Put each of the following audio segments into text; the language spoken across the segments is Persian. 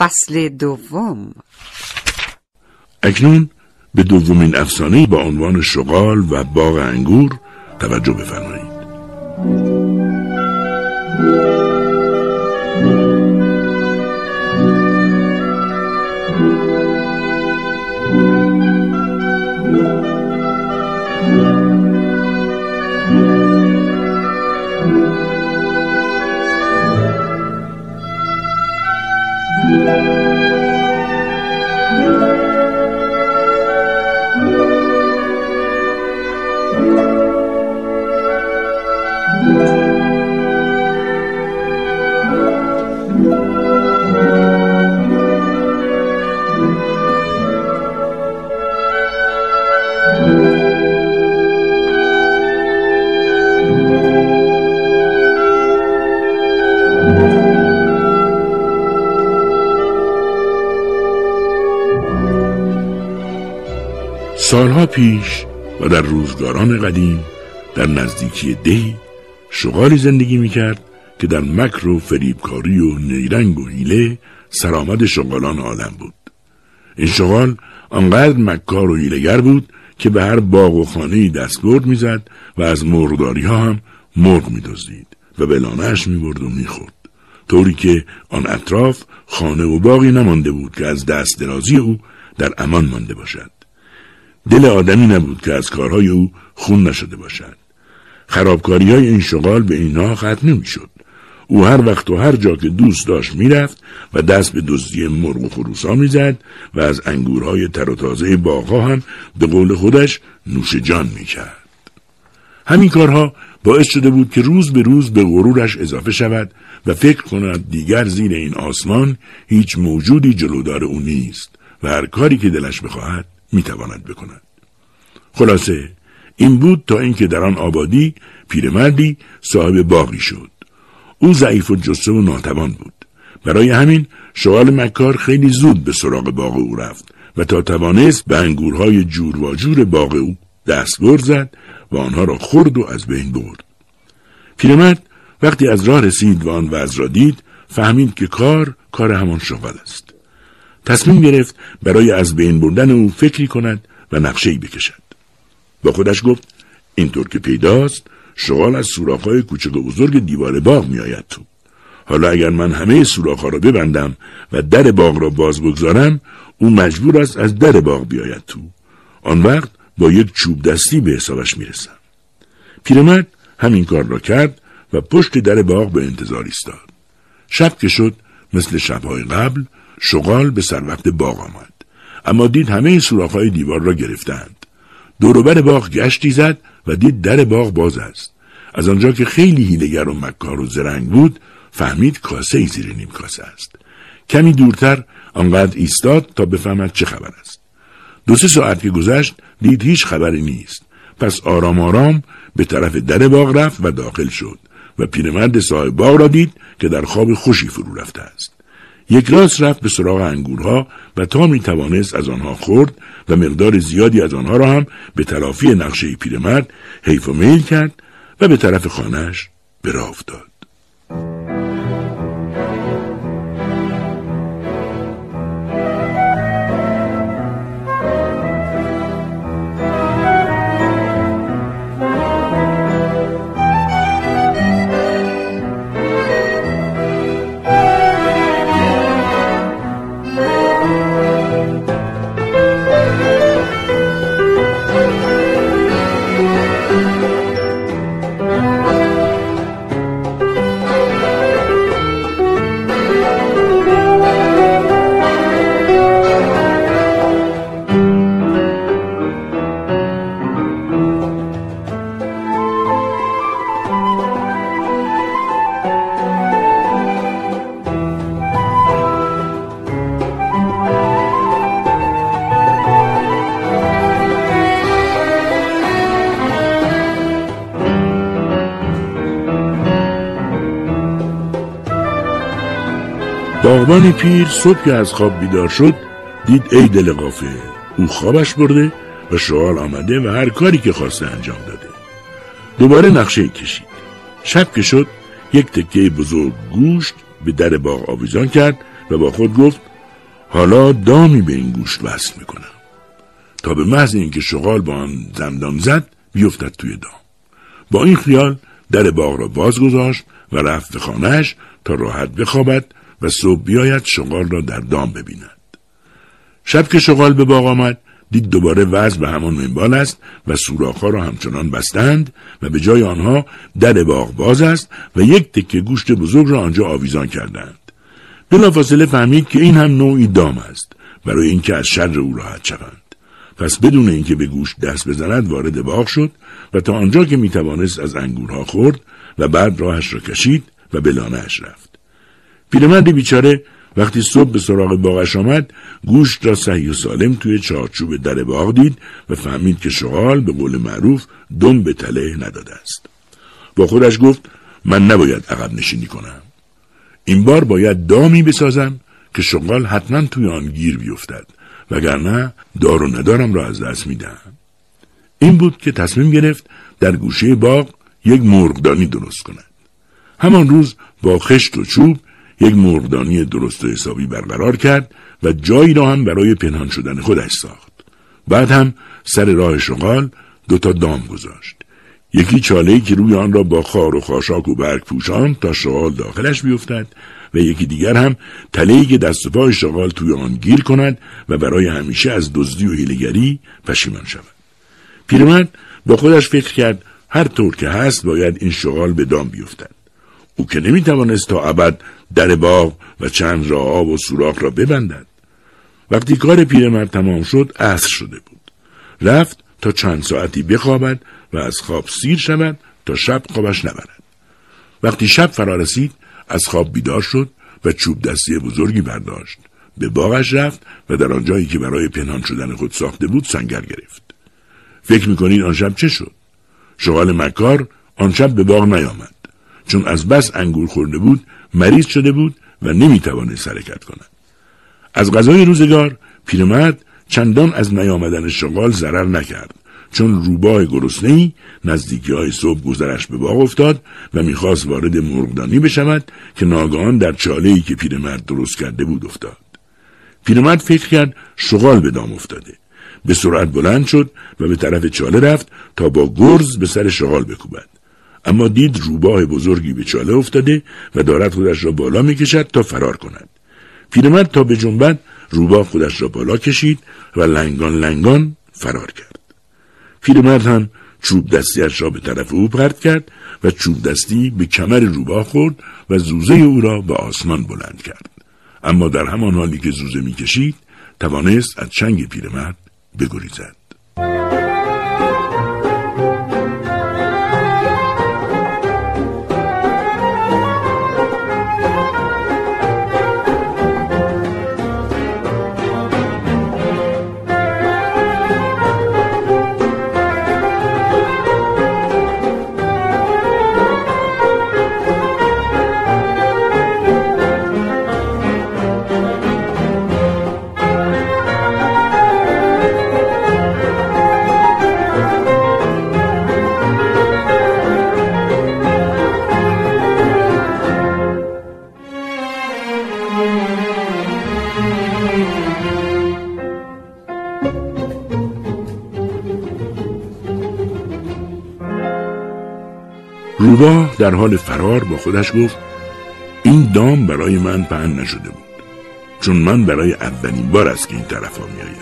فصل دوم. اکنون به دومین افسانه با عنوان شغال و باغ انگور توجه بفرمایید. سالها پیش و در روزگاران قدیم در نزدیکی دی شغالی زندگی می‌کرد که در مکر و فریبکاری و نیرنگ و حیله سرآمد شغالان عالم بود. این شغال آنقدر مکار و حیلهگر بود که به هر باغ و خانه دستبرد می‌زد و از مرغداری ها هم مرغ میدزدید و به لانهاش می‌برد و می‌خورد. طوری که آن اطراف خانه و باقی نمانده بود که از دست درازی او در امان مانده باشد. دل آدمی نبود که از کارهای او خون نشده باشد. خرابکاری های این شغال به اینها ختم نمی‌شد. او هر وقت و هر جا که دوست داشت می‌رفت و دست به دزدی مرغ و خروسا می‌زد و از انگورهای تر و تازه باغها هم به قول خودش نوش جان می‌کرد. همین کارها باعث شده بود که روز به روز به غرورش اضافه شود و فکر کند دیگر زیر این آسمان هیچ موجودی جلودار او نیست و هر کاری که دلش بخواهد می‌تواند بکند. خلاصه این بود تا اینکه در آن آبادی پیرمردی صاحب باغی شد. او ضعیف و جسه و ناتوان بود. برای همین شغال مکار خیلی زود به سراغ باغ او رفت و تا توانست به انگورهای جور و جور باغ او دست برد زد و آنها را خورد و از بین برد. پیرمرد وقتی از راه رسید و آن وضع را دید فهمید که کار کار همان شغال است. تصمیم گرفت برای از بین بردن او فکری کند و نقشه‌ای بکشد. با خودش گفت اینطور که پیداست شغال از سوراخ‌های کوچک و بزرگ دیوار باغ میآید تو. حالا اگر من همه سوراخ‌ها را ببندم و در باغ را باز بگذارم او مجبور است از در باغ بیاید تو. آن وقت با یک چوب دستی به حسابش می‌رسم. پیرمرد همین کار را کرد و پشت در باغ به انتظار ایستاد. شب که شد مثل شبهای قبل شغال به سر وقت باغ آمد. اما دید همه سوراخ‌های دیوار را گرفتند. دوروبر باغ گشتی زد و دید در باغ باز است. از آنجا که خیلی هیلگر و مکار و زرنگ بود فهمید کاسه ای زیر نیم کاسه است. کمی دورتر آنقدر ایستاد تا بفهمد چه خبر است. دو سه ساعت که گذشت دید هیچ خبری نیست. پس آرام آرام به طرف در باغ رفت و داخل شد و پیرمرد صاحب باغ را دید که در خواب خوشی فرو رفته است. یک راست رفت به سراغ انگورها و تا می توانست از آنها خورد و مقدار زیادی از آنها را هم به تلافی نقشه پیرمرد حیف و میل کرد و به طرف خانهش به راه افتاد. باغبان پیر صبح که از خواب بیدار شد دید ای دل غافه او خوابش برده و شوال آمده و هر کاری که خواسته انجام داده. دوباره نقشه کشید. شب که شد یک تکه بزرگ گوشت به در باغ آویزان کرد و با خود گفت حالا دامی به این گوشت وصل می‌کنم. تا به محض اینکه شغال با آن زندان زد بیفتد توی دام. با این خیال در باغ را باز گذاشت و رفت به خانهش تا راحت بخوابد و صبح بیاید شغال را در دام ببیند. شب که شغال به باغ آمد دید دوباره وز به همان منبال است و سوراخها را همچنان بستند و به جای آنها در باغ باز است و یک تکه گوشت بزرگ را آنجا آویزان کردند. بلافاصله فهمید که این هم نوعی دام است برای اینکه از شر او راحت شوند. پس بدون اینکه به گوشت دست بزند وارد باغ شد و تا آنجا که می‌توانست از انگورها خورد و بعد راهش را کشید و به لانهاش رفت. پیرمردی بیچاره وقتی صبح به سراغ باغش آمد گوشت را صحیح و سالم توی چارچوب در باغ دید و فهمید که شغال به قول معروف دم به تله نداده است. با خودش گفت من نباید عقب نشینی کنم. این بار باید دامی بسازم که شغال حتما توی آن گیر بیفتد وگرنه دار و ندارم را از دست میدم. این بود که تصمیم گرفت در گوشه باغ یک مرغدانی درست کند. همان روز با خشت و چوب یک مرغدانی درست و حسابی برقرار کرد و جایی را هم برای پنهان شدن خودش ساخت. بعد هم سر راه شغال دوتا دام گذاشت. یکی چاله که روی آن را با خار و خاشاک و برگ پوشان تا شغال داخلش بیفتد و یکی دیگر هم تلهی که دست و پای شغال توی آن گیر کند و برای همیشه از دزدی و هیلگری پشیمان شود. پیرمرد با خودش فکر کرد هر طور که هست باید این شغال به دام بیفتد. او که نمی‌توانست تا ابد در باغ و چند راه آب و سوراخ را ببندد. وقتی کار پیرمرد تمام شد عصر شده بود. رفت تا چند ساعتی بخوابد و از خواب سیر شود تا شب خوابش نبرد. وقتی شب فرا رسید از خواب بیدار شد و چوب دستی بزرگی برداشت. به باغش رفت و در آنجایی که برای پنهان شدن خود ساخته بود سنگر گرفت. فکر می‌کنید آن شب چه شد؟ شغال مکار آن شب به باغ نیامد. چون از بس انگور خورده بود مریض شده بود و نمی‌توانست حرکت کند. از غذای روزگار پیرمرد چندان از نیامدن شغال ضرر نکرد چون روباه گرسنهای نزدیکی های صبح گذرش به باغ افتاد و می‌خواست وارد مرغدانی بشود که ناگهان در چاله که پیرمرد درست کرده بود افتاد. پیرمرد فکر کرد شغال به دام افتاده. به سرعت بلند شد و به طرف چاله رفت تا با گرز به سر شغال بکوبد. اما دید روباه بزرگی به چاله افتاده و دارد خودش را بالا می‌کشد تا فرار کند. پیرمرد تا به جنبت روباه خودش را بالا کشید و لنگان لنگان فرار کرد. پیرمرد هم چوب دستیش را به طرف او پرت کرد و چوب دستی به کمر روباه خورد و زوزه او را به آسمان بلند کرد. اما در همان حالی که زوزه می‌کشید توانست از چنگ پیرمرد بگریزد. روباه در حال فرار با خودش گفت این دام برای من پهن نشده بود چون من برای اولین بار است که این طرف ها میآیم.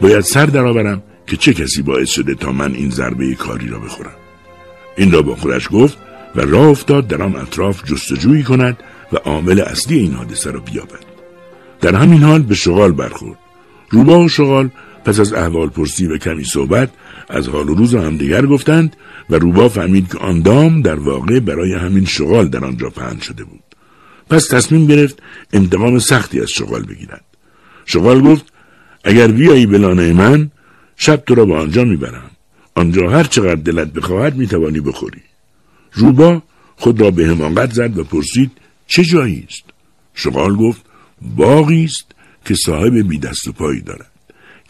باید سر درآورم که چه کسی باعث شده تا من این ضربه کاری را بخورم. این را با خودش گفت و راه افتاد در آن اطراف جستجویی کند و عامل اصلی این حادثه را بیابد. در همین حال به شغال برخورد. روباه و شغال پس از احوال پرسی و کمی صحبت از حال و روز همدیگر گفتند و روبا فهمید که آن دام در واقع برای همین شغال در آنجا پهن شده بود. پس تصمیم گرفت انتقام سختی از شغال بگیرد. شغال گفت اگر بیایی به لانه من شب تو را به آنجا می‌برم. آنجا هر چقدر دلت بخواهد می‌توانی بخوری. روبا خود را به حماقت زد و پرسید چه جایی است؟ شغال گفت باغی است که صاحب بی دست و پایی دارد.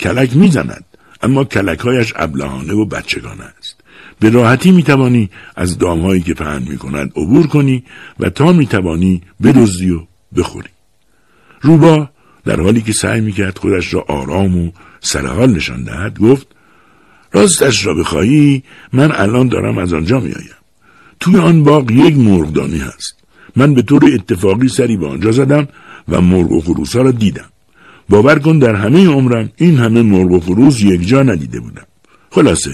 کلک می‌زند اما کلکهایش ابلهانه و بچگانه است. به راحتی می‌توانی از دامهایی که پهن می‌کند عبور کنی و تا می‌توانی بدزدی و بخوری. روبا در حالی که سعی می‌کرد خودش را آرام و سرحال نشان دهد گفت راستش را بخواهی من الان دارم از آنجا میآیم. توی آن باغ یک مرغدانی هست. من به طور اتفاقی سری به آنجا زدم و مرغ و خروس ها را دیدم. باور کن در همه عمرم این همه مرغ و خروس یک جا ندیده بودم. خلاصه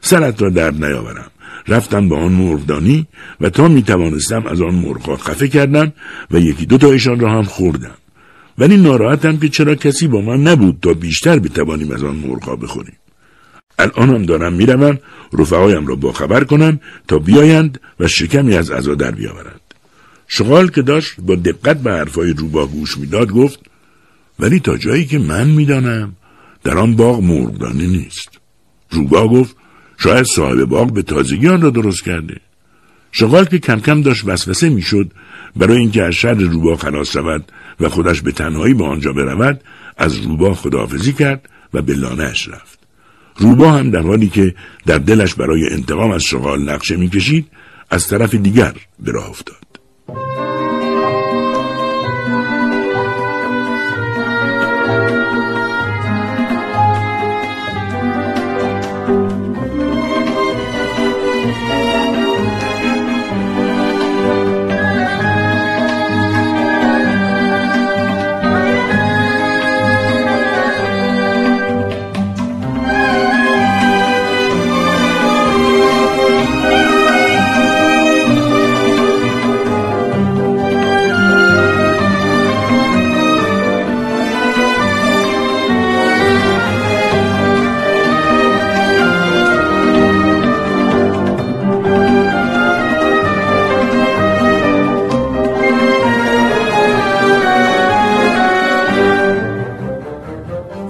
سرت را درد نیاورم. رفتم به آن مرغدانی و تا می توانستم از آن مرغها خفه کردم و یکی دو تایشان را هم خوردم. ولی ناراحتم که چرا کسی با من نبود تا بیشتر بتوانیم از آن مرغها بخوریم. الانم دارم می‌روم رفقایم را باخبر کنم تا بیایند و شکمی از عزا در بیاورند. شغال که داشت با دقت به حرفهای روبا گوش می‌داد گفت ولی تا جایی که من می‌دانم در آن باغ مرغدانی نیست. روبا گفت شاید صاحب باغ به تازگی آن را درست کرده. شغال که کم کم داشت وسوسه می‌شد برای اینکه از شر روبا خلاص رود و خودش به تنهایی به آنجا برود از روبا خداحافظی کرد و به لانهاش رفت. روبا هم در حالی که در دلش برای انتقام از شغال نقشه می‌کشید از طرف دیگر به راه افتاد.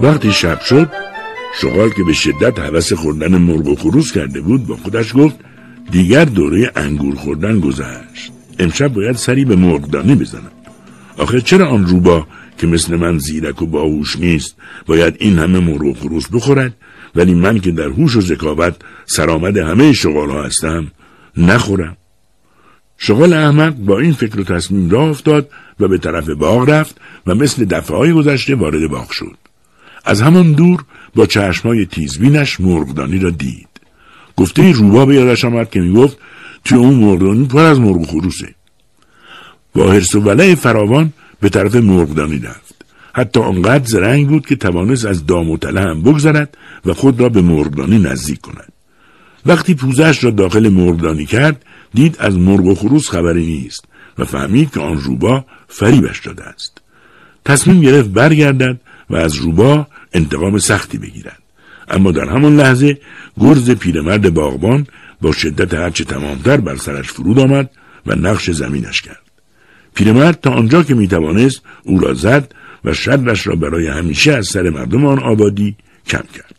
وقتی شب شد شغال که به شدت حوس خوردن مرغ و خروس کرده بود با خودش گفت دیگر دوره انگور خوردن گذشت. امشب باید سری به مرغدانی بزنم. آخه چرا آن روبا که مثل من زیرک و باهوش نیست باید این همه مرغ و خروس بخورد؟ ولی من که در هوش و ذکاوت سرآمد همه شغال ها هستم نخورم. شغال احمد با این فکر و تصمیم راه افتاد و به طرف باغ رفت و مثل دفعه گذشته وارد باغ شد. از همان دور با چشمای تیزبینش مرغدانی را دید. گفته روبا به یادش آمد که می‌گفت توی اون مرغدانی پر از مرغ خروسه. با حرس و ولع فراوان به طرف مرغدانی رفت. حتی آنقدر زرنگ بود که توانست از دام و تله هم بگذرد و خود را به مرغدانی نزدیک کند. وقتی پوزش را داخل مرغدانی کرد دید از مرغ و خروس خبری نیست و فهمید که آن روبا فریبش داده است. تصمیم گرفت برگردد و از روبا انتقام سختی بگیرد اما در همان لحظه گرز پیرمرد باغبان با شدت هرچه تمامتر بر سرش فرود آمد و نقش زمینش کرد. پیرمرد تا آنجا که می‌توانست او را زد و شرش را برای همیشه از سر مردم آن آبادی کم کرد.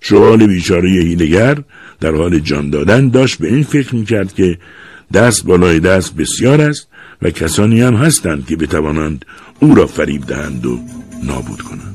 شغال بیچاره هیلگر در حال جان دادن داشت به این فکر می‌کرد که دست بالای دست بسیار است و کسانی هم هستند که بتوانند او را فریب دهند و نابود کنند.